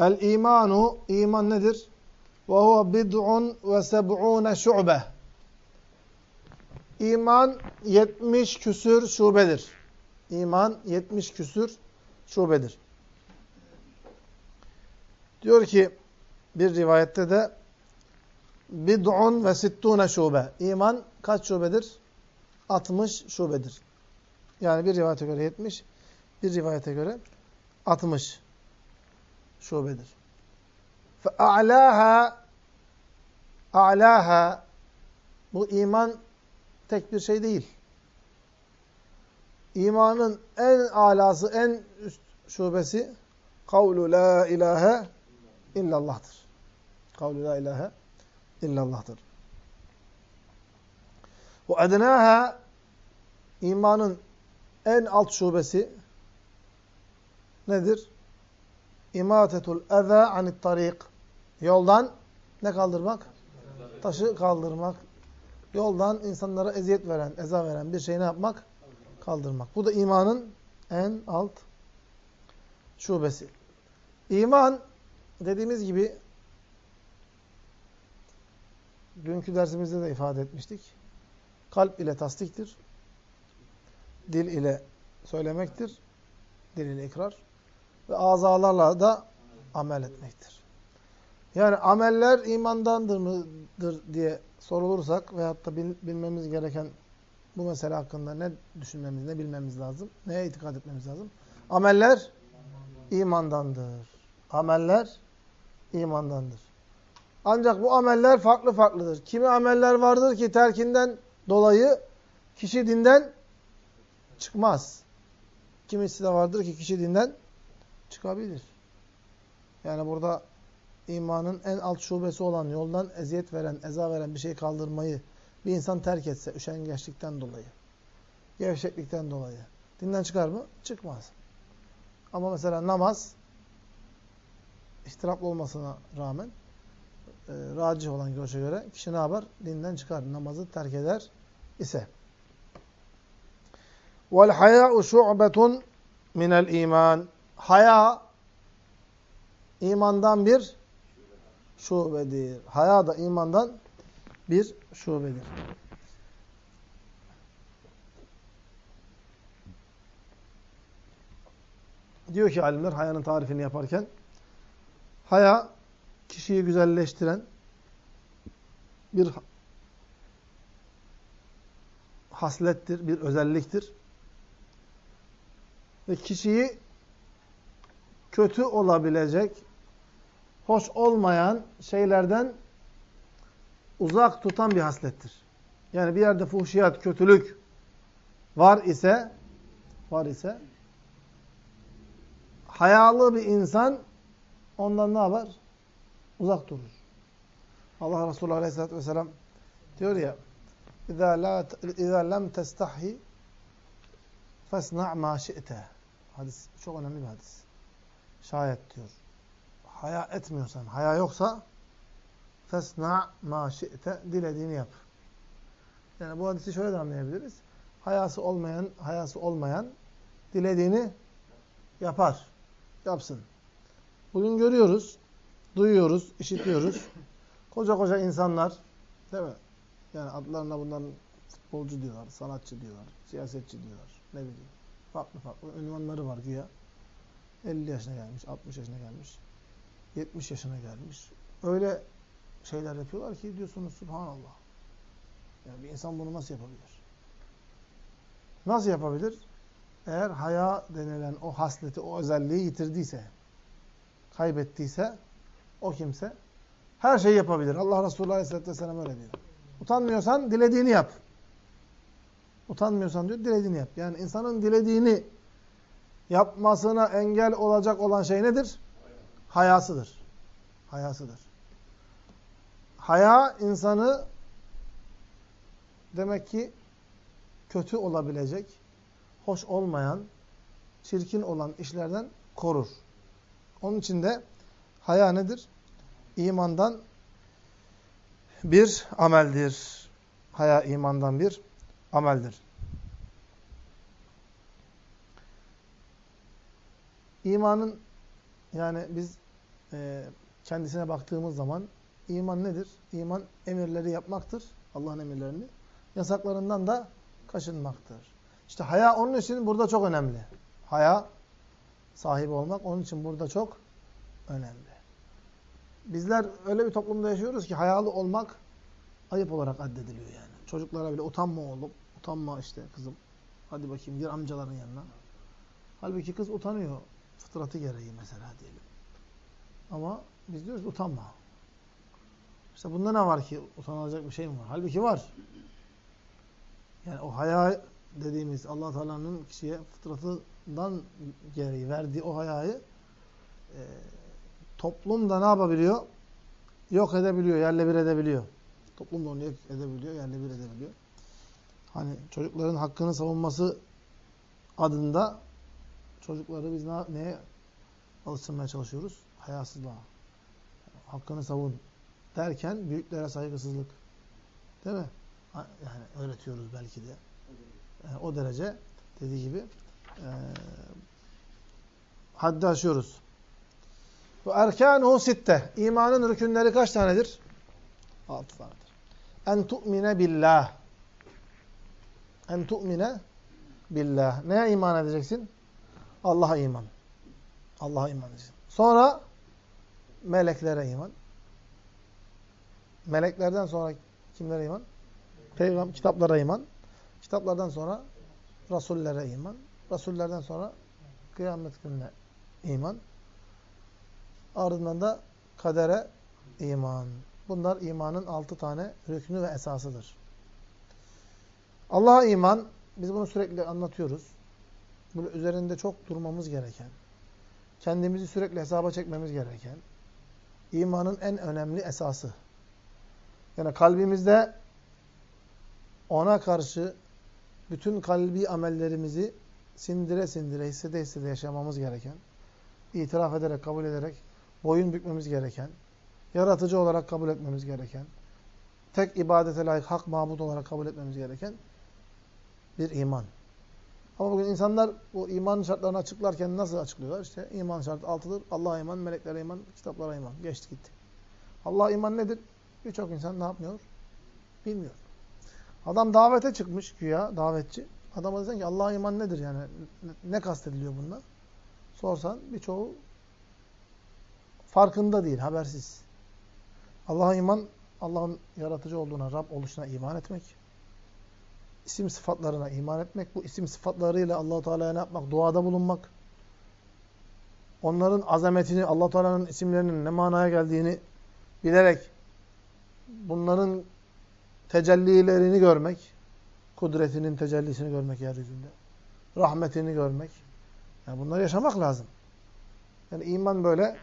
El imanu iman nedir? Ve huve bid'un ve seb'une şu'be. İman 70 küsür şubedir. İman 70 küsür şubedir. Diyor ki bir rivayette de bid'un ve sittune şube. İman kaç şubedir? 60 şubedir. Yani bir rivayete göre 70, bir rivayete göre 60 şubedir. فَاَعْلَاهَا اَعْلَاهَا Bu iman tek bir şey değil. İmanın en alası, en üst şubesi kavlu la ilahe illallah'tır. Kavlu la ilahe illallah'tır. Ve ednâha imanın en alt şubesi nedir? İmâtetul eza anit tarik. Yoldan ne kaldırmak? Taşı kaldırmak. Yoldan insanlara eziyet veren, eza veren bir şey ne yapmak? Kaldırmak. Bu da imanın en alt şubesi. İman dediğimiz gibi dünkü dersimizde de ifade etmiştik. Kalp ile tasdiktir. Dil ile söylemektir. Dil ile ikrar. Ve azalarla da amel etmektir. Yani ameller imandandır mıdır diye sorulursak veyahut da bilmemiz gereken bu mesele hakkında ne düşünmemiz, ne bilmemiz lazım, neye itikad etmemiz lazım? Ameller imandandır. Ameller imandandır. Ancak bu ameller farklı farklıdır. Kimi ameller vardır ki terkinden dolayı kişi dinden çıkmaz. Kimisi de vardır ki kişi dinden çıkabilir. Yani burada imanın en alt şubesi olan yoldan eziyet veren, eza veren bir şey kaldırmayı bir insan terk etse üşengeçlikten dolayı, gevşeklikten dolayı dinden çıkar mı? Çıkmaz. Ama mesela namaz ihtiraplı olmasına rağmen e, racih olan görüşe göre kişi ne yapar? Dinden çıkar. Namazı terk eder ise. Haya'u şu'betun minel iman. Haya imandan bir şubedir. Haya da imandan bir şubedir. Diyor ki alimler hayanın tarifini yaparken haya kişiyi güzelleştiren bir haslettir, bir özelliktir. Ve kişiyi kötü olabilecek, hoş olmayan şeylerden uzak tutan bir haslettir. Yani bir yerde fuhşiyat, kötülük var ise var ise hayalı bir insan ondan ne yapar? Uzak durur. Allah Resulü Aleyhisselatü Vesselam diyor ya اِذَا لَمْ تَسْتَحِي فَاسْنَعْ مَا شِئْتَ Hadis çok önemli bir hadis. Şayet diyor. Haya etmiyorsan, haya yoksa fesna ma şi'te dilediğini yap. Yani bu hadisi şöyle de anlayabiliriz. Hayası olmayan, hayası olmayan dilediğini yapar. Yapsın. Bugün görüyoruz, duyuyoruz, işitiyoruz. Koca koca insanlar, değil mi? Yani adlarına bunların futbolcu diyorlar, sanatçı diyorlar, siyasetçi diyorlar. Ne bileyim. Farklı farklı ünvanları var güya. 50 yaşına gelmiş, 60 yaşına gelmiş, 70 yaşına gelmiş. Öyle şeyler yapıyorlar ki diyorsunuz subhanallah. Yani bir insan bunu nasıl yapabilir? Nasıl yapabilir? Eğer haya denilen o hasleti, o özelliği yitirdiyse, kaybettiyse o kimse her şeyi yapabilir. Allah Resulü Aleyhisselatü Vesselam öyle diyor. Utanmıyorsan dilediğini yap. Utanmıyorsan diyor dilediğini yap. Yani insanın dilediğini yapmasına engel olacak olan şey nedir? Hayasıdır. Hayasıdır. Haya insanı demek ki kötü olabilecek, hoş olmayan, çirkin olan işlerden korur. Onun için de haya nedir? İmandan bir ameldir. Haya imandan bir ameldir. İmanın yani biz e, kendisine baktığımız zaman iman nedir? İman emirleri yapmaktır. Allah'ın emirlerini. Yasaklarından da kaçınmaktır. İşte haya onun için burada çok önemli. Haya sahibi olmak onun için burada çok önemli. Bizler öyle bir toplumda yaşıyoruz ki hayalı olmak ayıp olarak addediliyor yani. Çocuklara bile utanma oğlum, utanma işte kızım. Hadi bakayım gir amcaların yanına. Halbuki kız utanıyor fıtratı gereği mesela diyelim. Ama biz diyoruz utanma. İşte bunda ne var ki? Utanılacak bir şey mi var? Halbuki var. Yani o haya dediğimiz allah Teala'nın kişiye fıtratından gereği verdiği o hayayı e, toplum da ne yapabiliyor? Yok edebiliyor, yerle bir edebiliyor. Toplum da onu yok edebiliyor, yerle bir edebiliyor. Hani çocukların hakkını savunması adında çocukları biz ne, neye alıştırmaya çalışıyoruz? Hayasızlığa. Hakkını savun derken büyüklere saygısızlık. Değil mi? Yani öğretiyoruz belki de. Yani o derece dediği gibi e, haddi aşıyoruz. Ve erkânuhu sitte. İmanın rükünleri kaç tanedir? Altı tanedir. En tu'mine billah. En tu'mine billah. Neye iman edeceksin? Allah'a iman. Allah'a iman edeceksin. Sonra meleklere iman. Meleklerden sonra kimlere iman? Peygamber kitaplara iman. Kitaplardan sonra rasullere iman. Rasullerden sonra kıyamet gününe iman. Ardından da kadere iman. Bunlar imanın altı tane rüknü ve esasıdır. Allah'a iman, biz bunu sürekli anlatıyoruz. Böyle üzerinde çok durmamız gereken, kendimizi sürekli hesaba çekmemiz gereken, imanın en önemli esası. Yani kalbimizde ona karşı bütün kalbi amellerimizi sindire sindire, hissede hissede yaşamamız gereken, itiraf ederek, kabul ederek, boyun bükmemiz gereken, yaratıcı olarak kabul etmemiz gereken, tek ibadete layık hak mabut olarak kabul etmemiz gereken bir iman. Ama bugün insanlar bu iman şartlarını açıklarken nasıl açıklıyorlar? İşte iman şartı altıdır. Allah'a iman, meleklere iman, kitaplara iman. Geçti gitti. Allah'a iman nedir? Birçok insan ne yapmıyor? Bilmiyor. Adam davete çıkmış güya, davetçi. Adama desen ki Allah'a iman nedir yani? Ne kastediliyor bundan? Sorsan birçoğu farkında değil, habersiz. Allah'a iman, Allah'ın yaratıcı olduğuna, Rab oluşuna iman etmek. İsim sıfatlarına iman etmek. Bu isim sıfatlarıyla allah Teala'ya ne yapmak? Duada bulunmak. Onların azametini, allah Teala'nın isimlerinin ne manaya geldiğini bilerek bunların tecellilerini görmek, kudretinin tecellisini görmek yeryüzünde, rahmetini görmek. Yani bunları yaşamak lazım. Yani iman böyle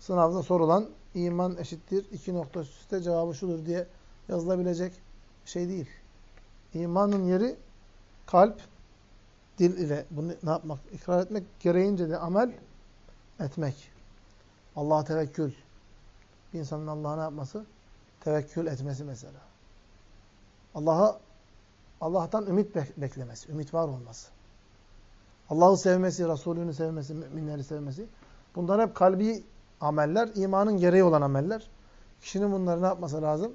sınavda sorulan iman eşittir, iki nokta üstte cevabı şudur diye yazılabilecek şey değil. İmanın yeri kalp, dil ile bunu ne yapmak? ikrar etmek gereğince de amel etmek. Allah'a tevekkül. Bir insanın Allah'a ne yapması? Tevekkül etmesi mesela. Allah'a Allah'tan ümit beklemesi, ümit var olması. Allah'ı sevmesi, Resulünü sevmesi, müminleri sevmesi. Bunlar hep kalbi ameller, imanın gereği olan ameller. Kişinin bunları ne yapması lazım?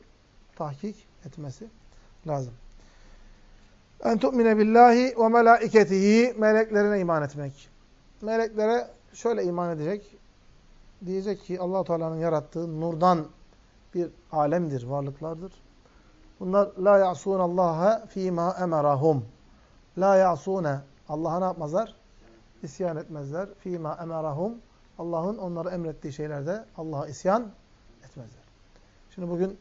Tahkik etmesi lazım. En tu'mine billahi ve melaiketihi meleklerine iman etmek. Meleklere şöyle iman edecek. Diyecek ki allah Teala'nın yarattığı nurdan bir alemdir, varlıklardır. Bunlar la ya'sun Allah'a fîmâ emerahum. La ya'sune. Allah'a ne yapmazlar? İsyan etmezler. Fîmâ emerahum. Allah'ın onlara emrettiği şeylerde Allah'a isyan etmezler. Şimdi bugün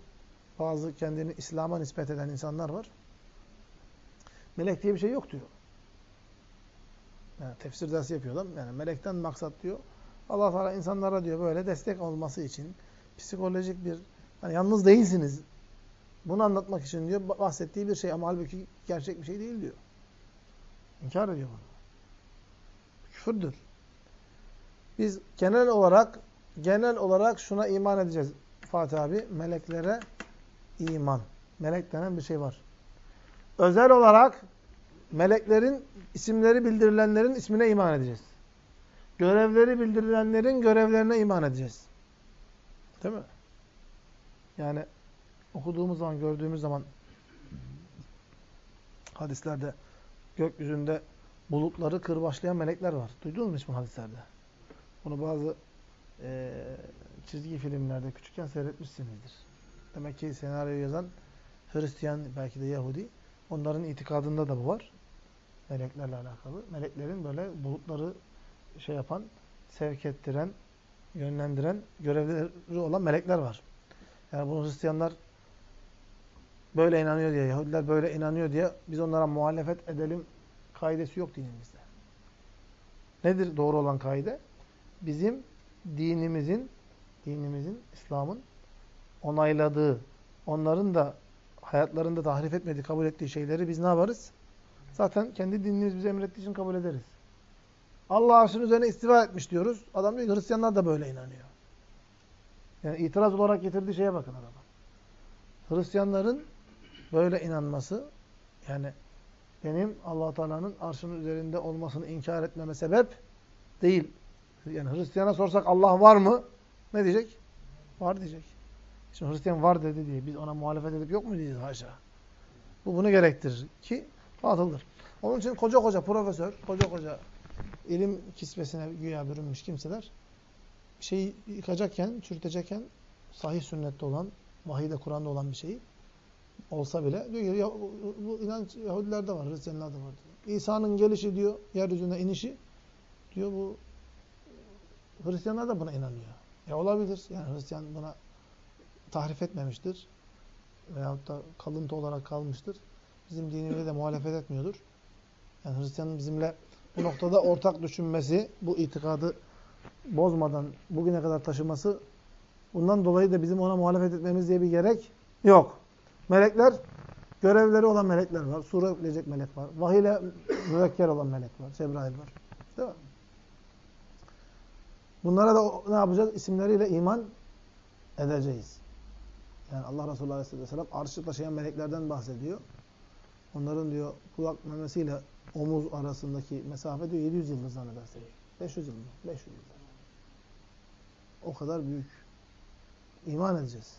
bazı kendini İslam'a nispet eden insanlar var. Melek diye bir şey yok diyor. Yani tefsir dersi yapıyor adam. Yani melekten maksat diyor. Allah Teala insanlara diyor böyle destek olması için psikolojik bir yani yalnız değilsiniz. Bunu anlatmak için diyor bahsettiği bir şey ama halbuki gerçek bir şey değil diyor. İnkar ediyor bunu. Küfürdür. Biz genel olarak genel olarak şuna iman edeceğiz. Fatih abi meleklere iman. Melek denen bir şey var. Özel olarak meleklerin isimleri bildirilenlerin ismine iman edeceğiz. Görevleri bildirilenlerin görevlerine iman edeceğiz. Değil mi? Yani okuduğumuz zaman, gördüğümüz zaman hadislerde gökyüzünde bulutları kırbaçlayan melekler var. Duydunuz mu hiç bu hadislerde? Bunu bazı e, çizgi filmlerde küçükken seyretmişsinizdir. Demek ki senaryo yazan Hristiyan, belki de Yahudi. Onların itikadında da bu var. Meleklerle alakalı. Meleklerin böyle bulutları şey yapan, sevk ettiren, yönlendiren görevleri olan melekler var. Yani bunu Hristiyanlar böyle inanıyor diye, Yahudiler böyle inanıyor diye biz onlara muhalefet edelim kaidesi yok dinimizde. Nedir doğru olan kaide? Bizim dinimizin, dinimizin, İslam'ın onayladığı, onların da hayatlarında tahrif etmediği, kabul ettiği şeyleri biz ne yaparız? Zaten kendi dinimiz bize emrettiği için kabul ederiz. Allah arşın üzerine istiva etmiş diyoruz. Adam diyor Hristiyanlar da böyle inanıyor. Yani itiraz olarak getirdiği şeye bakın adama. Hristiyanların böyle inanması yani benim allah Teala'nın arşının üzerinde olmasını inkar etmeme sebep değil. Yani Hristiyana sorsak Allah var mı? Ne diyecek? Var diyecek. Şimdi Hristiyan var dedi diye biz ona muhalefet edip yok mu diyeceğiz haşa. Bu bunu gerektirir ki batıldır. Onun için koca koca profesör, koca koca ilim kisvesine güya bürünmüş kimseler şeyi yıkacakken, çürütecekken sahih sünnette olan, vahide Kur'an'da olan bir şeyi olsa bile diyor ya, bu inanç Yahudilerde var, Hristiyanlarda var diyor. İsa'nın gelişi diyor, yeryüzüne inişi diyor bu Hristiyanlar da buna inanıyor. Ya olabilir. Yani Hristiyan buna tahrif etmemiştir. Veyahut da kalıntı olarak kalmıştır. Bizim dinimize de muhalefet etmiyordur. Yani Hristiyanın bizimle bu noktada ortak düşünmesi, bu itikadı bozmadan bugüne kadar taşıması bundan dolayı da bizim ona muhalefet etmemiz diye bir gerek yok. Melekler, görevleri olan melekler var. Sure üfleyecek melek var. Vahiyle müvekker olan melek var. Cebrail var. Değil mi? Bunlara da ne yapacağız? İsimleriyle iman edeceğiz. Yani Allah Resulü Aleyhisselam arşı taşıyan meleklerden bahsediyor. Onların diyor kulak memesiyle omuz arasındaki mesafe diyor 700 yıldız zannedersek. 500 yıl mı? 500 yıl. O kadar büyük. İman edeceğiz.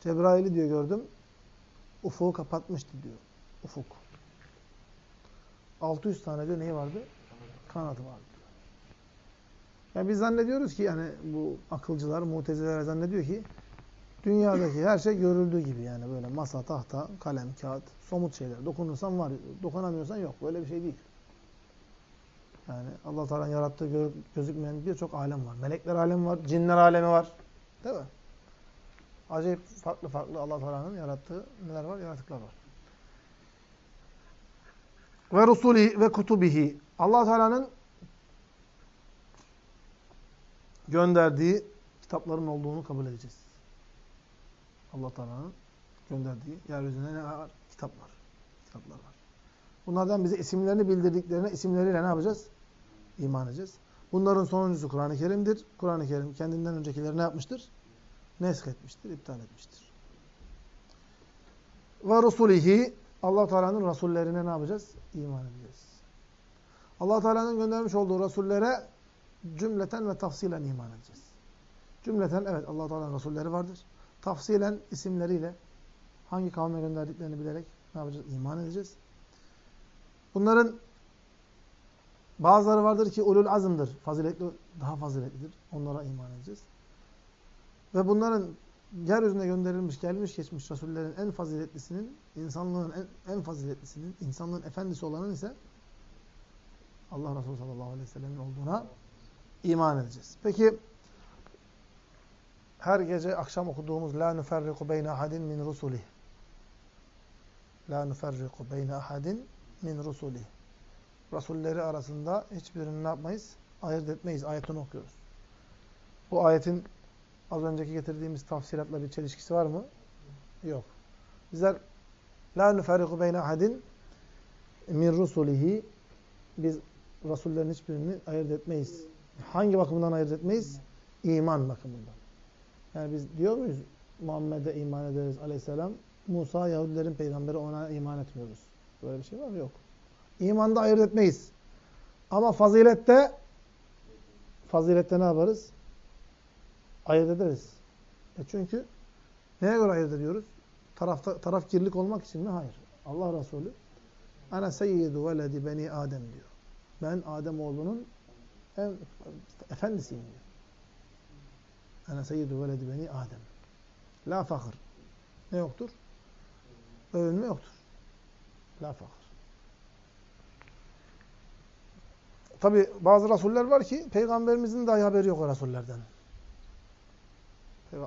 Cebrail'i diyor gördüm. Ufuğu kapatmıştı diyor. Ufuk. 600 tane diyor neyi vardı? Kanadı vardı. Yani biz zannediyoruz ki yani bu akılcılar, muteziler zannediyor ki dünyadaki her şey görüldüğü gibi yani böyle masa, tahta, kalem, kağıt, somut şeyler. Dokunursan var, dokunamıyorsan yok. Böyle bir şey değil. Yani Allah Teala'nın yarattığı görüp gözükmeyen birçok alem var. Melekler alemi var, cinler alemi var. Değil mi? Acayip farklı farklı Allah Teala'nın yarattığı neler var? Yaratıklar var. Ve rusuli ve kutubihi. Allah Teala'nın gönderdiği kitapların olduğunu kabul edeceğiz. Allah Teala'nın gönderdiği yeryüzünde ne var? Kitap. Kitaplar var. Bunlardan bize isimlerini bildirdiklerine isimleriyle ne yapacağız? İman edeceğiz. Bunların sonuncusu Kur'an-ı Kerim'dir. Kur'an-ı Kerim kendinden öncekileri ne yapmıştır? Nesk etmiştir, iptal etmiştir. Ve Resulihi Allah Teala'nın rasullerine ne yapacağız? İman edeceğiz. Allah Teala'nın göndermiş olduğu rasullere cümleten ve tafsilen iman edeceğiz. Cümleten evet Allah Teala'nın rasulleri vardır. Tafsilen isimleriyle hangi kavme gönderdiklerini bilerek ne yapacağız? İman edeceğiz. Bunların bazıları vardır ki ulul azımdır. Faziletli, daha faziletlidir. Onlara iman edeceğiz. Ve bunların yeryüzüne gönderilmiş, gelmiş geçmiş rasullerin en faziletlisinin, insanlığın en, en faziletlisinin, insanlığın efendisi olanın ise Allah Resulü sallallahu aleyhi ve sellem'in olduğuna iman edeceğiz. Peki her gece akşam okuduğumuz la nuferriku beyne ahadin min rusulih. La nuferriku beyne ahadin min rusulih. Rasulleri arasında hiçbirini ne yapmayız? Ayırt etmeyiz. Ayetini okuyoruz. Bu ayetin az önceki getirdiğimiz tafsiratla bir çelişkisi var mı? Yok. Bizler la nuferriku beyne ahadin min rusulihi biz Rasullerin hiçbirini ayırt etmeyiz. Hangi bakımdan ayırt etmeyiz? İman bakımından. Yani biz diyor muyuz Muhammed'e iman ederiz aleyhisselam. Musa Yahudilerin peygamberi ona iman etmiyoruz. Böyle bir şey var mı? Yok. İmanda ayırt etmeyiz. Ama fazilette fazilette ne yaparız? Ayırt ederiz. E çünkü neye göre ayırt ediyoruz? Tarafta, tarafkirlik olmak için mi? Hayır. Allah Resulü Ana seyyidu veledi beni Adem diyor. Ben Adem oğlunun en efendisiyim diyor. Ana seyyidu veledi beni Adem. La fakir. Ne yoktur? Övünme yoktur. La fakir. Tabi bazı rasuller var ki peygamberimizin dahi haberi yok o rasullerden.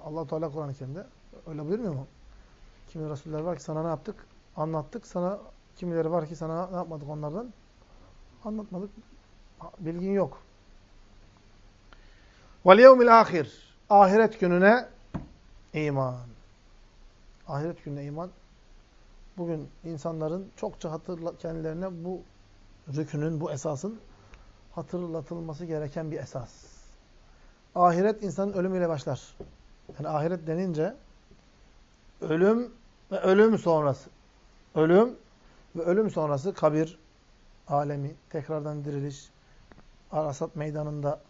Allah Teala Kur'an-ı Kerim'de öyle buyurmuyor mu? Kimi rasuller var ki sana ne yaptık? Anlattık. Sana kimileri var ki sana ne yapmadık onlardan? Anlatmadık. Bilgin yok. Yevmil ahir. Ahiret gününe iman. Ahiret gününe iman. Bugün insanların çokça hatırla kendilerine bu rükünün, bu esasın hatırlatılması gereken bir esas. Ahiret insanın ölümüyle başlar. Yani ahiret denince ölüm ve ölüm sonrası. Ölüm ve ölüm sonrası kabir alemi, tekrardan diriliş, Arasat meydanında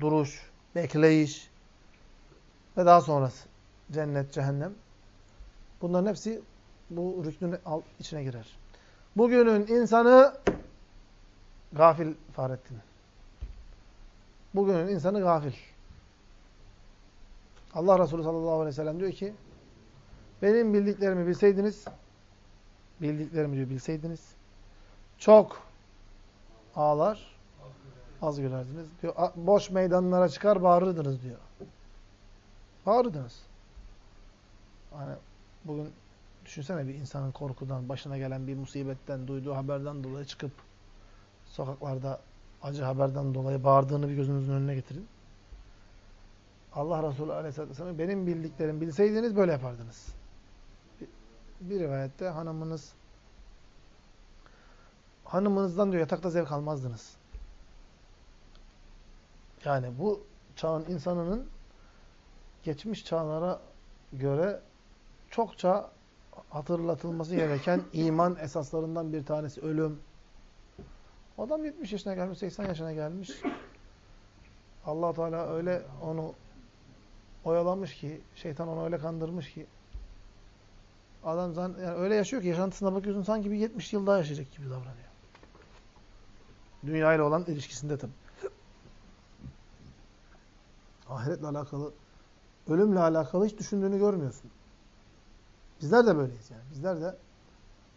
duruş, bekleyiş ve daha sonrası cennet, cehennem. Bunların hepsi bu rüknün içine girer. Bugünün insanı gafil Fahrettin. Bugünün insanı gafil. Allah Resulü sallallahu aleyhi ve sellem diyor ki benim bildiklerimi bilseydiniz bildiklerimi diyor bilseydiniz çok ağlar az gülerdiniz diyor. Boş meydanlara çıkar bağırırdınız diyor. Bağırırdınız. Hani bugün düşünsene bir insanın korkudan, başına gelen bir musibetten, duyduğu haberden dolayı çıkıp sokaklarda acı haberden dolayı bağırdığını bir gözünüzün önüne getirin. Allah Resulü Aleyhisselatü Vesselam benim bildiklerim bilseydiniz böyle yapardınız. Bir rivayette hanımınız hanımınızdan diyor yatakta zevk almazdınız. Yani bu çağın insanının geçmiş çağlara göre çokça hatırlatılması gereken iman esaslarından bir tanesi ölüm. Adam 70 yaşına gelmiş, 80 yaşına gelmiş. allah Teala öyle onu oyalamış ki, şeytan onu öyle kandırmış ki adam yani öyle yaşıyor ki yaşantısına bakıyorsun sanki bir 70 yıl daha yaşayacak gibi davranıyor. Dünya ile olan ilişkisinde tabii. Ahiretle alakalı, ölümle alakalı hiç düşündüğünü görmüyorsun. Bizler de böyleyiz yani. Bizler de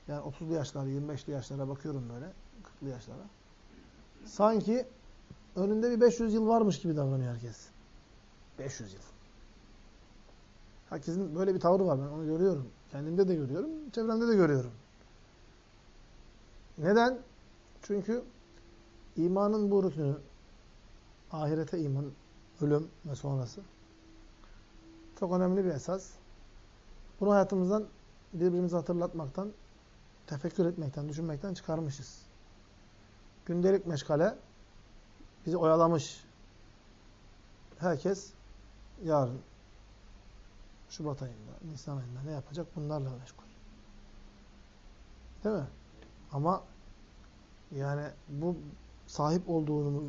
yani 30'lu yaşlara, 25'li yaşlara bakıyorum böyle. 40'lı yaşlara. Sanki önünde bir 500 yıl varmış gibi davranıyor herkes. 500 yıl. Herkesin böyle bir tavrı var. Ben onu görüyorum. Kendimde de görüyorum. Çevremde de görüyorum. Neden? Çünkü imanın bu rüknü, ahirete iman, ölüm ve sonrası çok önemli bir esas. Bunu hayatımızdan birbirimizi hatırlatmaktan, tefekkür etmekten, düşünmekten çıkarmışız. Gündelik meşgale bizi oyalamış. Herkes yarın Şubat ayında, Nisan ayında ne yapacak? Bunlarla meşgul. Değil mi? Ama yani bu sahip olduğumuz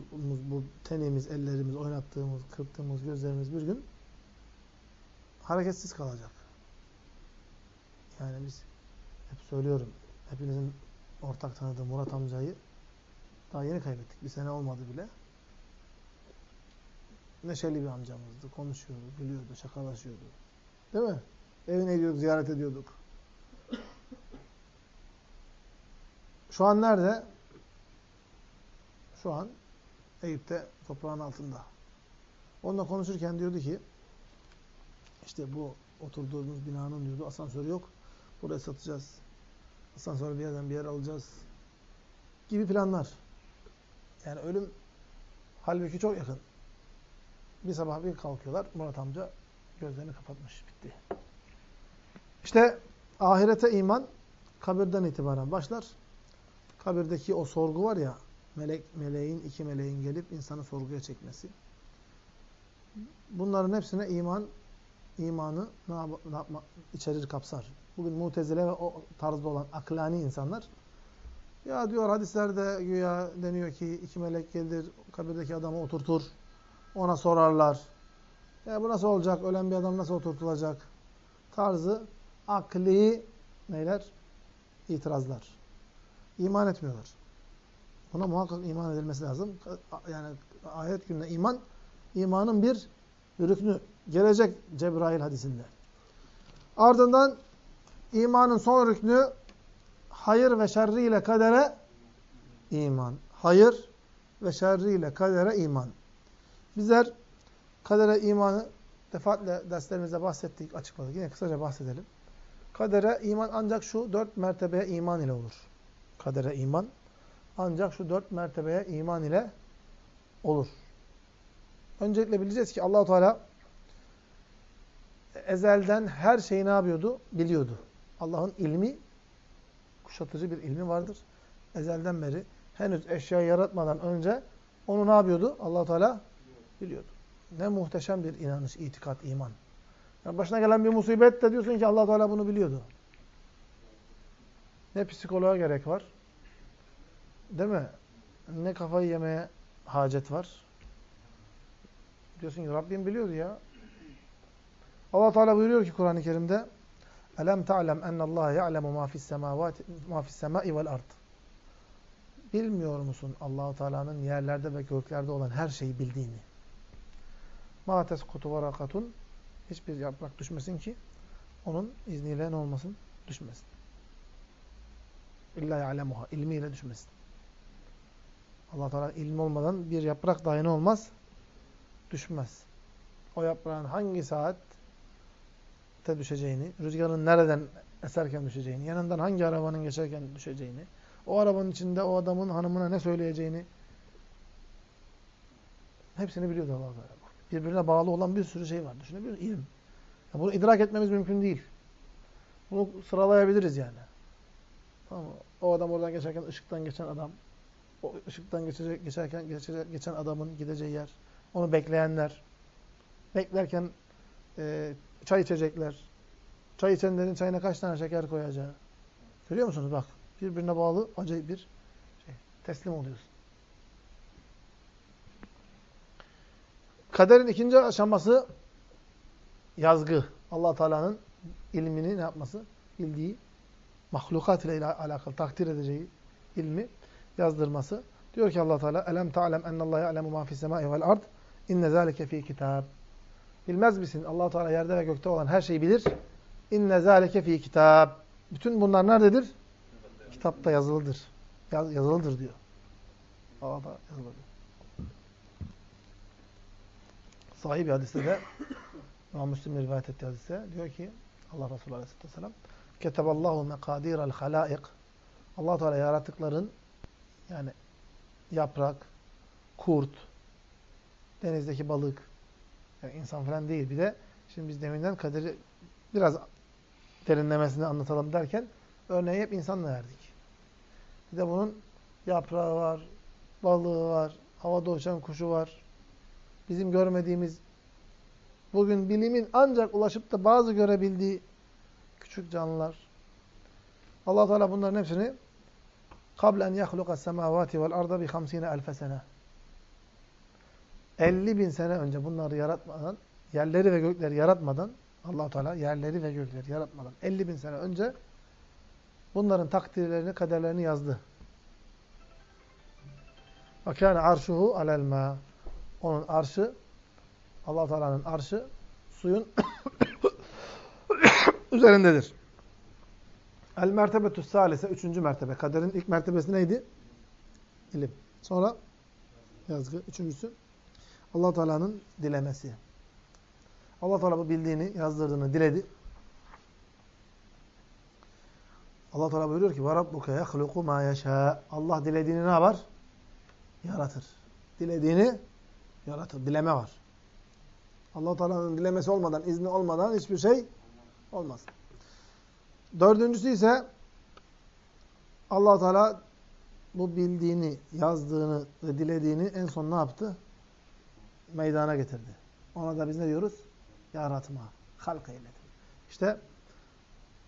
bu tenimiz, ellerimiz, oynattığımız, kırptığımız gözlerimiz bir gün hareketsiz kalacak. Yani biz hep söylüyorum. Hepinizin ortak tanıdığı Murat amcayı daha yeni kaybettik. Bir sene olmadı bile. Neşeli bir amcamızdı. Konuşuyordu, gülüyordu, şakalaşıyordu. Değil mi? Evine gidiyorduk, ziyaret ediyorduk. Şu an nerede? Şu an Eyüp'te toprağın altında. Onunla konuşurken diyordu ki işte bu oturduğumuz binanın diyordu asansörü yok. Burayı satacağız. Asansörü bir yerden bir yer alacağız. Gibi planlar. Yani ölüm halbuki çok yakın. Bir sabah bir kalkıyorlar. Murat amca gözlerini kapatmış. Bitti. İşte ahirete iman kabirden itibaren başlar. Kabirdeki o sorgu var ya melek meleğin iki meleğin gelip insanı sorguya çekmesi. Bunların hepsine iman imanı ne, yap ne yapma içerir kapsar. Bugün mutezile ve o tarzda olan aklani insanlar ya diyor hadislerde güya deniyor ki iki melek gelir kabirdeki adamı oturtur. Ona sorarlar. Ya bu nasıl olacak? Ölen bir adam nasıl oturtulacak? Tarzı akli neyler? İtirazlar. İman etmiyorlar. Buna muhakkak iman edilmesi lazım. Yani ayet gününe iman, imanın bir rüknü. Gelecek Cebrail hadisinde. Ardından imanın son rüknü hayır ve şerriyle kadere iman. Hayır ve şerriyle kadere iman. Bizler kadere imanı defaatle derslerimizde bahsettik, açıkladık. Yine kısaca bahsedelim. Kadere iman ancak şu dört mertebeye iman ile olur. Kadere iman ancak şu dört mertebeye iman ile olur. Öncelikle bileceğiz ki Allahu Teala ezelden her şeyi ne yapıyordu? Biliyordu. Allah'ın ilmi kuşatıcı bir ilmi vardır. Ezelden beri henüz eşyayı yaratmadan önce onu ne yapıyordu? allah Teala biliyordu. Ne muhteşem bir inanış, itikat, iman. Yani başına gelen bir musibet de diyorsun ki allah Teala bunu biliyordu. Ne psikoloğa gerek var? Değil mi? Ne kafayı yemeye hacet var? Diyorsun ki Rabbim biliyordu ya. Allah Teala buyuruyor ki Kur'an-ı Kerim'de Elem ta'lem ennallaha ya'lemu ma fi's semavati ma fi's semai vel ard. Bilmiyor musun Allahu Teala'nın yerlerde ve göklerde olan her şeyi bildiğini? Ma teskutu varakatun hiçbir yaprak düşmesin ki onun izniyle ne olmasın? Düşmesin. İlla ya'lemuha. ilmiyle düşmesin. Allah Teala ilmi olmadan bir yaprak dahi ne olmaz? Düşmez. O yaprağın hangi saat düşeceğini, rüzgarın nereden eserken düşeceğini, yanından hangi arabanın geçerken düşeceğini, o arabanın içinde o adamın hanımına ne söyleyeceğini hepsini biliyordu Allah Teala. Birbirine bağlı olan bir sürü şey var. Düşünebiliyor musun? İlim. Ya bunu idrak etmemiz mümkün değil. Bunu sıralayabiliriz yani. Tamam? O adam oradan geçerken ışıktan geçen adam, o ışıktan geçecek, geçerken geçecek, geçen adamın gideceği yer, onu bekleyenler, beklerken e, çay içecekler. Çay içenlerin çayına kaç tane şeker koyacağı. Görüyor musunuz? Bak. Birbirine bağlı acayip bir şey. Teslim oluyorsun. Kaderin ikinci aşaması yazgı. allah Teala'nın ilmini ne yapması? Bildiği, mahlukat ile alakalı takdir edeceği ilmi yazdırması. Diyor ki allah Teala elem ta'lem ennallaha ya'lemu ma fi's semai vel ard inne zalike fi kitab. Bilmez misin? allah Teala yerde ve gökte olan her şeyi bilir. İnne zâleke fî kitâb. Bütün bunlar nerededir? Kitapta yazılıdır. Yaz, yazılıdır diyor. Allah da yazılıdır. Sahih hadiste de İmam Müslim'in rivayet ettiği hadiste diyor ki Allah Resulü Aleyhisselatü Vesselam Keteballahu mekadiral halaik Allah Teala yaratıkların yani yaprak, kurt, denizdeki balık, yani insan falan değil. Bir de şimdi biz deminden kaderi biraz derinlemesine anlatalım derken örneği hep insanla verdik. Bir de bunun yaprağı var, balığı var, havada uçan kuşu var. Bizim görmediğimiz, bugün bilimin ancak ulaşıp da bazı görebildiği küçük canlılar. allah Teala bunların hepsini قَبْلَ اَنْ يَخْلُقَ السَّمَاوَاتِ وَالْاَرْضَ بِخَمْسِينَ أَلْفَ سَنَةً 50 bin sene önce bunları yaratmadan, yerleri ve gökleri yaratmadan, allah Teala yerleri ve gökleri yaratmadan 50 bin sene önce bunların takdirlerini, kaderlerini yazdı. وَكَانَ arşuhu alel Onun arşı, allah Teala'nın arşı suyun üzerindedir. El mertebetü salise, üçüncü mertebe. Kaderin ilk mertebesi neydi? İlim. Sonra yazgı. Üçüncüsü allah Teala'nın dilemesi. allah Teala bu bildiğini, yazdırdığını diledi. allah Teala buyuruyor ki وَرَبُّكَ يَخْلُقُ مَا يَشَاءُ Allah dilediğini ne yapar? Yaratır. Dilediğini yaratır. Dileme var. allah Teala'nın dilemesi olmadan, izni olmadan hiçbir şey olmaz. Dördüncüsü ise allah Teala bu bildiğini, yazdığını ve dilediğini en son ne yaptı? Meydana getirdi. Ona da biz ne diyoruz? Yaratma, halk eyledi. İşte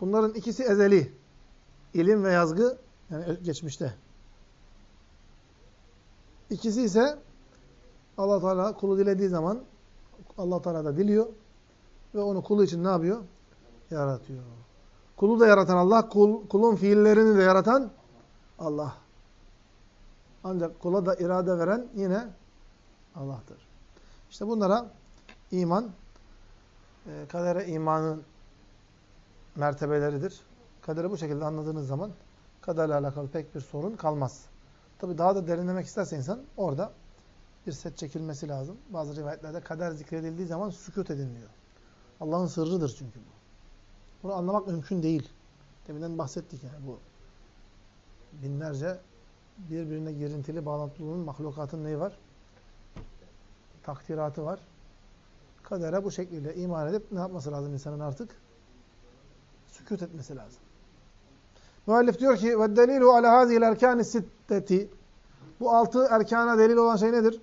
bunların ikisi ezeli. İlim ve yazgı yani geçmişte. İkisi ise Allah Teala kulu dilediği zaman allah Teala da diliyor. Ve onu kulu için ne yapıyor? Yaratıyor. Kulu da yaratan Allah, kul, kulun fiillerini de yaratan Allah. Ancak kula da irade veren yine Allah'tır. İşte bunlara iman, e, kadere imanın mertebeleridir. Kaderi bu şekilde anladığınız zaman kaderle alakalı pek bir sorun kalmaz. Tabi daha da derinlemek isterse insan orada bir set çekilmesi lazım. Bazı rivayetlerde kader zikredildiği zaman sükut ediliyor. Allah'ın sırrıdır çünkü bu. Bunu anlamak mümkün değil. Deminden bahsettik yani bu. Binlerce birbirine girintili bağlantılının mahlukatın neyi var? Takdiratı var. Kadere bu şekilde iman edip ne yapması lazım insanın artık? Sükut etmesi lazım. Müellif diyor ki ve delilu ala hazihil sitteti bu altı erkana delil olan şey nedir?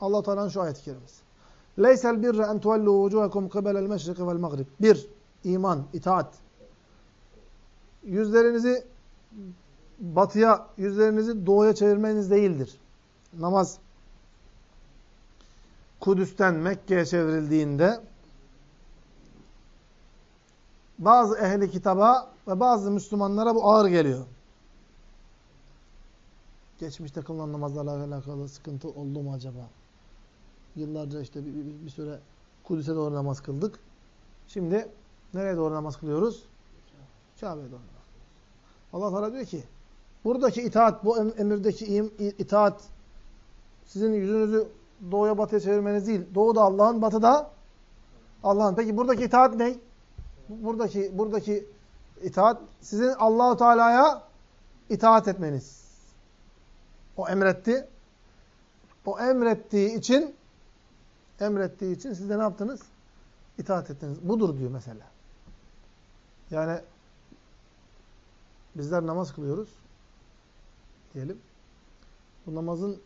Allah Teala'nın şu ayet-i kerimesi. Leysel birre en tuvellu vucuhakum kıbelel meşriki vel mağrib. Bir, iman, itaat. Yüzlerinizi batıya, yüzlerinizi doğuya çevirmeniz değildir. Namaz Kudüs'ten Mekke'ye çevrildiğinde bazı ehli kitaba ve bazı Müslümanlara bu ağır geliyor. Geçmişte kılınan namazlarla alakalı sıkıntı oldu mu acaba? Yıllarca işte bir, bir, bir süre Kudüs'e doğru namaz kıldık. Şimdi nereye doğru namaz kılıyoruz? Kabe'ye doğru namaz Allah Teala diyor ki buradaki itaat, bu emirdeki itaat sizin yüzünüzü doğuya batıya çevirmeniz değil. Doğu da Allah'ın, batı da Allah'ın. Peki buradaki itaat ne? Buradaki buradaki itaat sizin Allahu Teala'ya itaat etmeniz. O emretti. O emrettiği için emrettiği için siz de ne yaptınız? İtaat ettiniz. Budur diyor mesela. Yani bizler namaz kılıyoruz diyelim. Bu namazın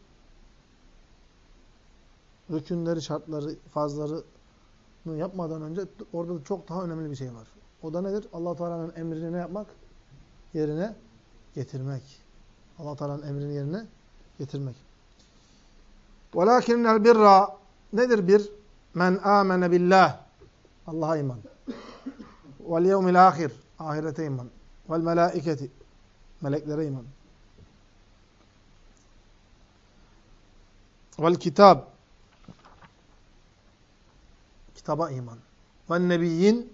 rükünleri, şartları, farzlarını yapmadan önce orada çok daha önemli bir şey var. O da nedir? allah Teala'nın emrini ne yapmak? Yerine getirmek. allah Teala'nın emrini yerine getirmek. وَلَاكِنَّ الْبِرَّ Nedir bir? Men amene billah. Allah'a iman. Vel yevmil ahir. Ahirete iman. Vel melaiketi. Meleklere iman. Vel kitab. Kitaba iman. Ve nebiyyin.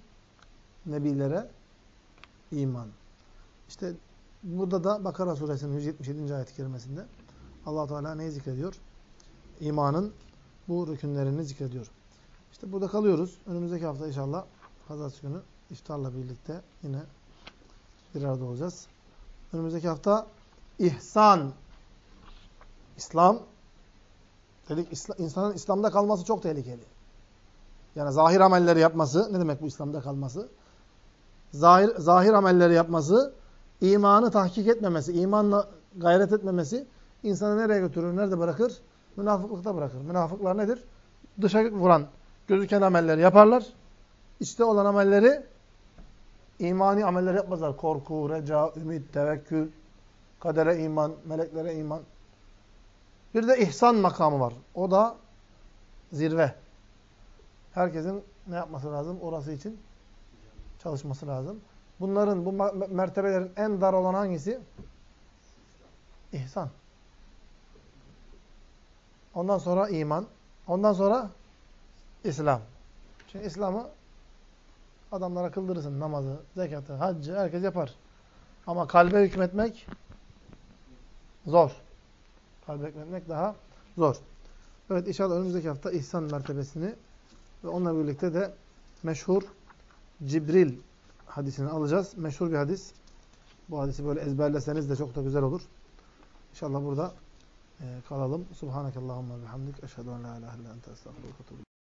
Nebilere iman. İşte burada da Bakara suresinin 177. ayet-i kerimesinde allah Teala neyi zikrediyor? İmanın bu rükünlerini zikrediyor. İşte burada kalıyoruz. Önümüzdeki hafta inşallah pazartesi günü iftarla birlikte yine bir arada olacağız. Önümüzdeki hafta ihsan, İslam, dedik insanın İslam'da kalması çok tehlikeli. Yani zahir amelleri yapması, ne demek bu İslam'da kalması? Zahir, zahir amelleri yapması, imanı tahkik etmemesi, imanla gayret etmemesi insanı nereye götürür, nerede bırakır? Münafıklıkta bırakır. Münafıklar nedir? Dışa vuran, gözüken amelleri yaparlar. İçte olan amelleri imani ameller yapmazlar. Korku, reca, ümit, tevekkül, kadere iman, meleklere iman. Bir de ihsan makamı var. O da zirve. Herkesin ne yapması lazım? Orası için çalışması lazım. Bunların, bu mertebelerin en dar olan hangisi? İhsan. Ondan sonra iman. Ondan sonra İslam. Şimdi İslam'ı adamlara kıldırırsın. Namazı, zekatı, haccı herkes yapar. Ama kalbe hükmetmek zor. Kalbe hükmetmek daha zor. Evet inşallah önümüzdeki hafta ihsan mertebesini ve onunla birlikte de meşhur Cibril hadisini alacağız. Meşhur bir hadis. Bu hadisi böyle ezberleseniz de çok da güzel olur. İnşallah burada e, kalalım. Subhanakallahumma bihamdik. Eşhedü en la ilahe illa ente estağfurullah.